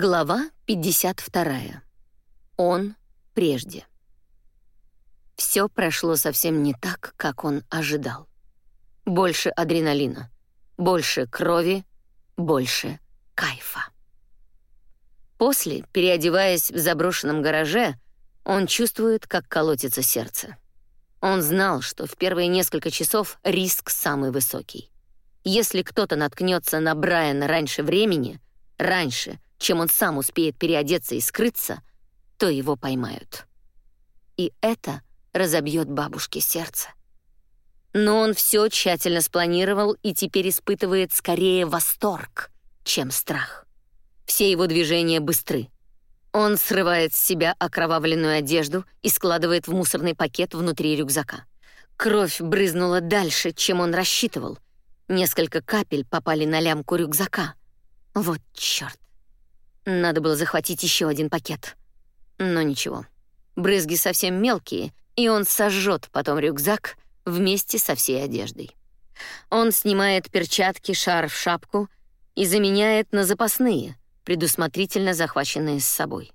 Глава 52. Он прежде. Все прошло совсем не так, как он ожидал. Больше адреналина, больше крови, больше кайфа. После, переодеваясь в заброшенном гараже, он чувствует, как колотится сердце. Он знал, что в первые несколько часов риск самый высокий. Если кто-то наткнется на Брайана раньше времени, раньше — чем он сам успеет переодеться и скрыться, то его поймают. И это разобьет бабушке сердце. Но он все тщательно спланировал и теперь испытывает скорее восторг, чем страх. Все его движения быстры. Он срывает с себя окровавленную одежду и складывает в мусорный пакет внутри рюкзака. Кровь брызнула дальше, чем он рассчитывал. Несколько капель попали на лямку рюкзака. Вот чёрт. Надо было захватить еще один пакет. Но ничего. Брызги совсем мелкие, и он сожжет потом рюкзак вместе со всей одеждой. Он снимает перчатки, шарф, шапку и заменяет на запасные, предусмотрительно захваченные с собой.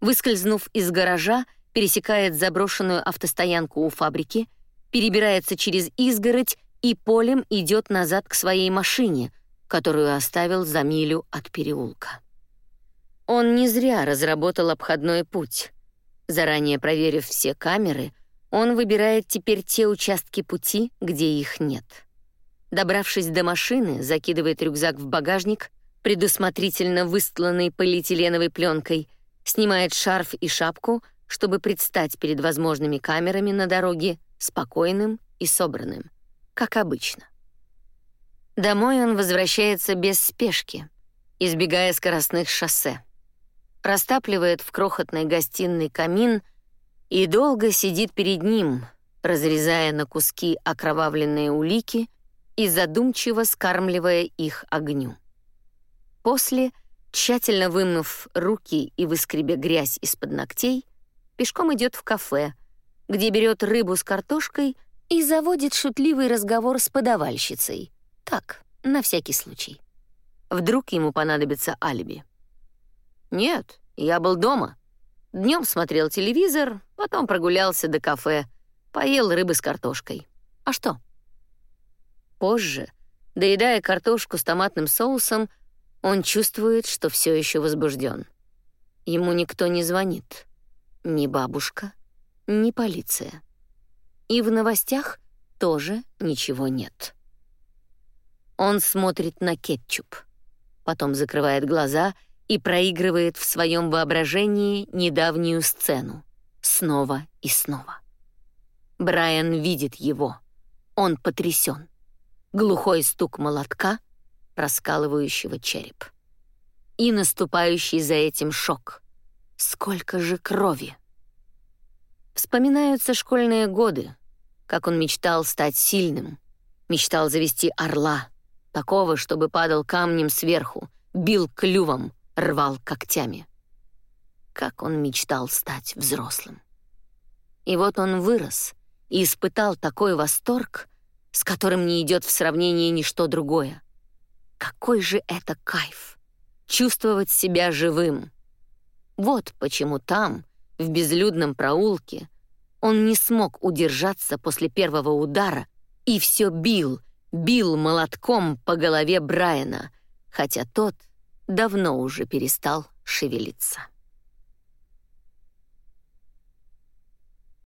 Выскользнув из гаража, пересекает заброшенную автостоянку у фабрики, перебирается через изгородь и полем идет назад к своей машине, которую оставил за милю от переулка. Он не зря разработал обходной путь. Заранее проверив все камеры, он выбирает теперь те участки пути, где их нет. Добравшись до машины, закидывает рюкзак в багажник, предусмотрительно выстланный полиэтиленовой пленкой, снимает шарф и шапку, чтобы предстать перед возможными камерами на дороге спокойным и собранным, как обычно. Домой он возвращается без спешки, избегая скоростных шоссе растапливает в крохотной гостиной камин и долго сидит перед ним, разрезая на куски окровавленные улики и задумчиво скармливая их огню. После, тщательно вымыв руки и выскребя грязь из-под ногтей, пешком идет в кафе, где берет рыбу с картошкой и заводит шутливый разговор с подавальщицей. Так, на всякий случай. Вдруг ему понадобится алиби. «Нет, я был дома. Днем смотрел телевизор, потом прогулялся до кафе, поел рыбы с картошкой. А что?» Позже, доедая картошку с томатным соусом, он чувствует, что все еще возбужден. Ему никто не звонит. Ни бабушка, ни полиция. И в новостях тоже ничего нет. Он смотрит на кетчуп, потом закрывает глаза и проигрывает в своем воображении недавнюю сцену снова и снова. Брайан видит его. Он потрясен. Глухой стук молотка, раскалывающего череп. И наступающий за этим шок. Сколько же крови! Вспоминаются школьные годы, как он мечтал стать сильным, мечтал завести орла, такого, чтобы падал камнем сверху, бил клювом, рвал когтями. Как он мечтал стать взрослым. И вот он вырос и испытал такой восторг, с которым не идет в сравнение ничто другое. Какой же это кайф — чувствовать себя живым. Вот почему там, в безлюдном проулке, он не смог удержаться после первого удара и все бил, бил молотком по голове Брайана, хотя тот давно уже перестал шевелиться.